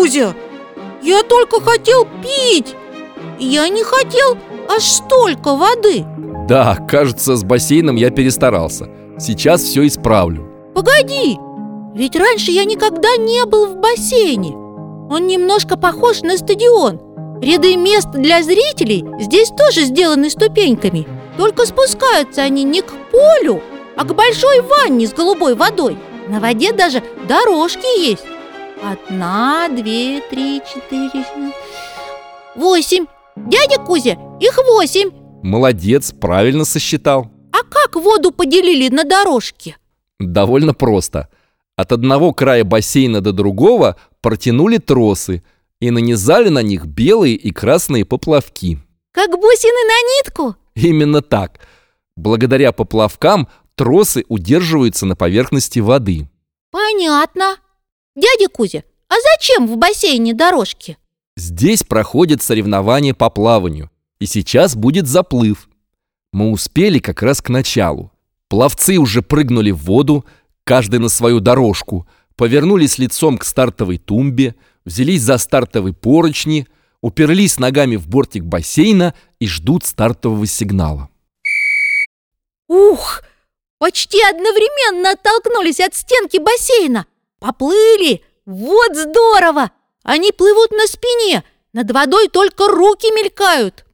Кузя, я только хотел пить. Я не хотел аж столько воды. Да, кажется, с бассейном я перестарался. Сейчас все исправлю. Погоди, ведь раньше я никогда не был в бассейне. Он немножко похож на стадион. Ряды мест для зрителей здесь тоже сделаны ступеньками. Только спускаются они не к полю, а к большой ванне с голубой водой. На воде даже дорожки есть Одна, две, три, четыре, восемь. Дядя Кузя, их восемь. Молодец, правильно сосчитал. А как воду поделили на дорожке? Довольно просто. От одного края бассейна до другого протянули тросы И нанизали на них белые и красные поплавки. Как бусины на нитку? Именно так. Благодаря поплавкам тросы удерживаются на поверхности воды. Понятно Дядя Кузя, а зачем в бассейне дорожки? Здесь проходят соревнования по плаванию, и сейчас будет заплыв. Мы успели как раз к началу. Пловцы уже прыгнули в воду, каждый на свою дорожку, повернулись лицом к стартовой тумбе, взялись за стартовые поручни, уперлись ногами в бортик бассейна и ждут стартового сигнала. Ух, почти одновременно оттолкнулись от стенки бассейна. Поплыли! Вот здорово! Они плывут на спине, над водой только руки мелькают.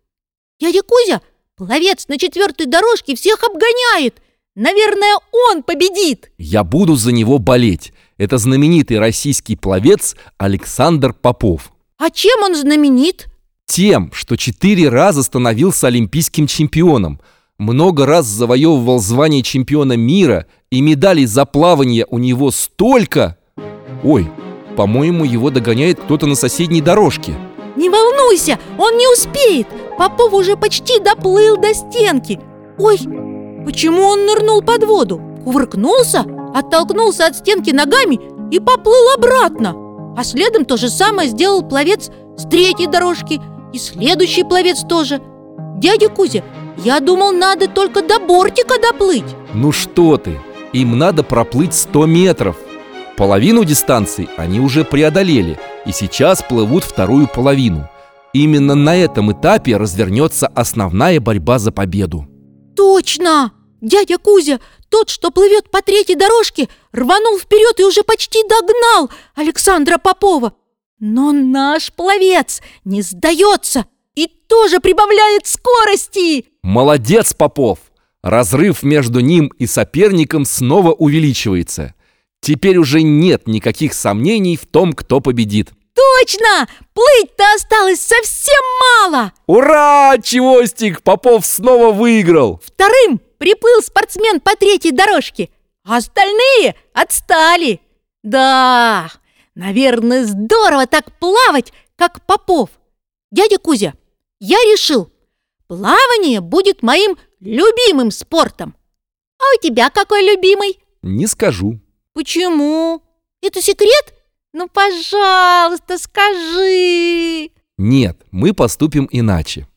Дядя Кузя, пловец на четвертой дорожке всех обгоняет. Наверное, он победит. Я буду за него болеть. Это знаменитый российский пловец Александр Попов. А чем он знаменит? Тем, что четыре раза становился олимпийским чемпионом, много раз завоевывал звание чемпиона мира и медалей за плавание у него столько. Ой, по-моему, его догоняет кто-то на соседней дорожке. Не волнуйся, он не успеет. Попов уже почти доплыл до стенки. Ой, почему он нырнул под воду? Кувыркнулся, оттолкнулся от стенки ногами и поплыл обратно. А следом то же самое сделал пловец с третьей дорожки и следующий пловец тоже. Дядя Кузя, я думал, надо только до бортика доплыть. Ну что ты, им надо проплыть 100 метров. Половину дистанции они уже преодолели и сейчас плывут вторую половину. Именно на этом этапе развернется основная борьба за победу. Точно! Дядя Кузя, тот, что плывет по третьей дорожке, рванул вперед и уже почти догнал Александра Попова. Но наш пловец не сдается и тоже прибавляет скорости. Молодец, Попов! Разрыв между ним и соперником снова увеличивается. Теперь уже нет никаких сомнений в том, кто победит. Точно! Плыть-то осталось совсем мало! Ура! Чевостик! Попов снова выиграл! Вторым приплыл спортсмен по третьей дорожке, а остальные отстали. Да, наверное, здорово так плавать, как Попов. Дядя Кузя, я решил, плавание будет моим любимым спортом. А у тебя какой любимый? Не скажу. Почему? Это секрет? Ну, пожалуйста, скажи. Нет, мы поступим иначе.